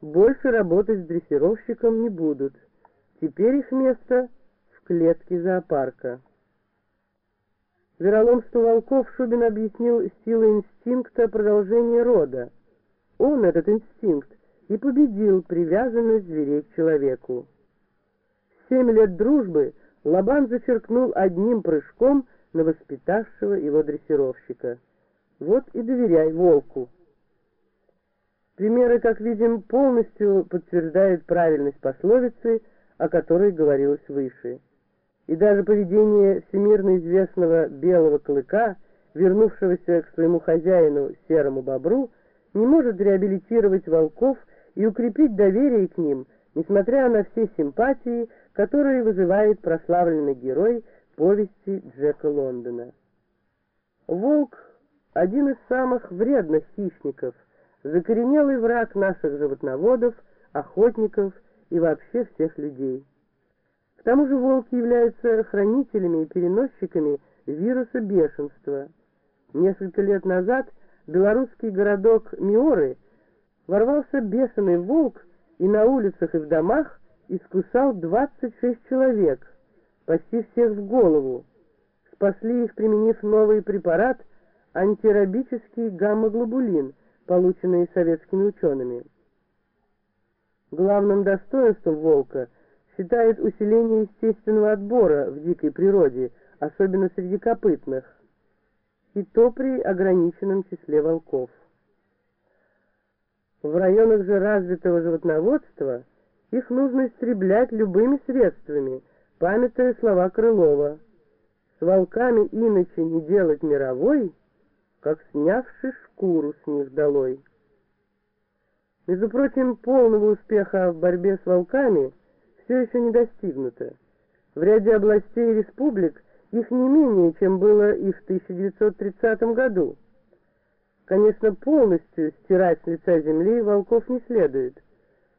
больше работать с дрессировщиком не будут. Теперь их место в клетке зоопарка. Вероломство волков Шубин объяснил силой инстинкта продолжения рода. Он, этот инстинкт, и победил привязанность зверей к человеку. Семь лет дружбы Лобан зачеркнул одним прыжком на воспитавшего его дрессировщика. Вот и доверяй волку. Примеры, как видим, полностью подтверждают правильность пословицы, о которой говорилось выше. И даже поведение всемирно известного белого клыка, вернувшегося к своему хозяину серому бобру, не может реабилитировать волков и укрепить доверие к ним, несмотря на все симпатии, которые вызывает прославленный герой повести Джека Лондона. Волк – один из самых вредных хищников – закоренелый враг наших животноводов, охотников и вообще всех людей. К тому же волки являются хранителями и переносчиками вируса бешенства. Несколько лет назад белорусский городок Миоры ворвался бешеный волк и на улицах и в домах искусал 26 человек, почти всех в голову. Спасли их, применив новый препарат антирабический гамма-глобулин – полученные советскими учеными. Главным достоинством волка считает усиление естественного отбора в дикой природе, особенно среди копытных, и то при ограниченном числе волков. В районах же развитого животноводства их нужно истреблять любыми средствами, памятая слова Крылова. С волками иначе не делать мировой, как снявши шкуру с них долой. Между прочим, полного успеха в борьбе с волками все еще не достигнуто. В ряде областей республик их не менее, чем было и в 1930 году. Конечно, полностью стирать с лица земли волков не следует,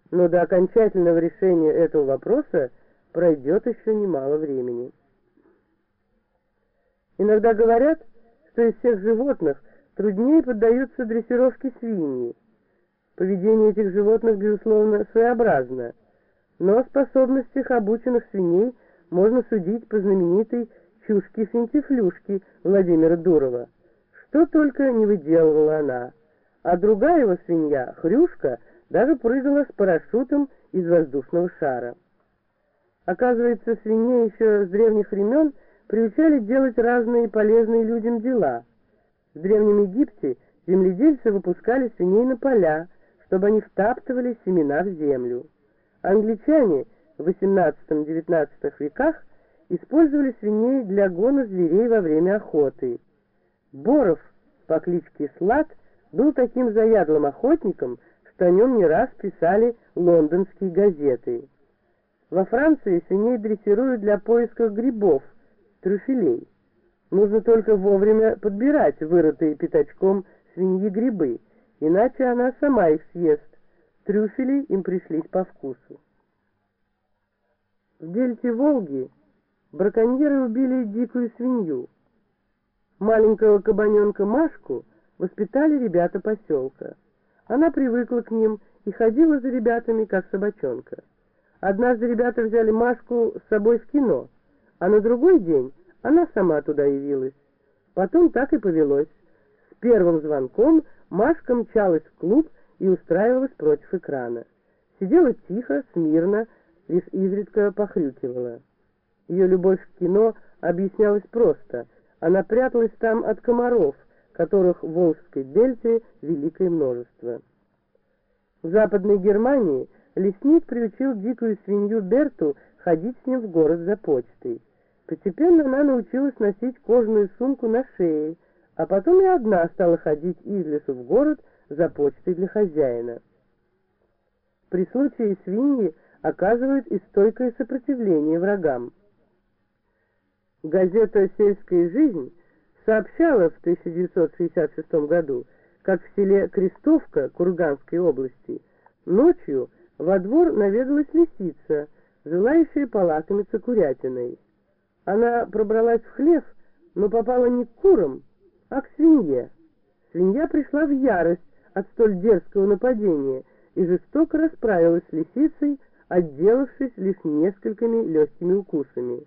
но до окончательного решения этого вопроса пройдет еще немало времени. Иногда говорят, что из всех животных труднее поддаются дрессировке свиньи. Поведение этих животных, безусловно, своеобразно, но о способностях обученных свиней можно судить по знаменитой чушке-финтифлюшке Владимира Дурова. Что только не выделывала она. А другая его свинья, Хрюшка, даже прыгала с парашютом из воздушного шара. Оказывается, свиней еще с древних времен приучали делать разные полезные людям дела. В Древнем Египте земледельцы выпускали свиней на поля, чтобы они втаптывали семена в землю. Англичане в XVIII-XIX веках использовали свиней для гона зверей во время охоты. Боров по кличке Слад был таким заядлым охотником, что о нем не раз писали лондонские газеты. Во Франции свиней дрессируют для поиска грибов – трюфелей. Нужно только вовремя подбирать вырытые пятачком свиньи грибы, иначе она сама их съест. Трюфели им пришлись по вкусу. В дельте Волги браконьеры убили дикую свинью. Маленького кабаненка Машку воспитали ребята поселка. Она привыкла к ним и ходила за ребятами, как собачонка. Однажды ребята взяли Машку с собой в кино — а на другой день она сама туда явилась. Потом так и повелось. С первым звонком Машка мчалась в клуб и устраивалась против экрана. Сидела тихо, смирно, лишь изредка похрюкивала. Ее любовь к кино объяснялась просто. Она пряталась там от комаров, которых в Волжской дельте великое множество. В Западной Германии лесник приучил дикую свинью Берту ходить с ним в город за почтой. Постепенно она научилась носить кожаную сумку на шее, а потом и одна стала ходить из лесу в город за почтой для хозяина. При случае свиньи оказывают и стойкое сопротивление врагам. Газета «Сельская жизнь» сообщала в 1966 году, как в селе Крестовка Курганской области ночью во двор наведалась лисица, желающая полакомиться курятиной. Она пробралась в хлев, но попала не к курам, а к свинье. Свинья пришла в ярость от столь дерзкого нападения и жестоко расправилась с лисицей, отделавшись лишь несколькими легкими укусами.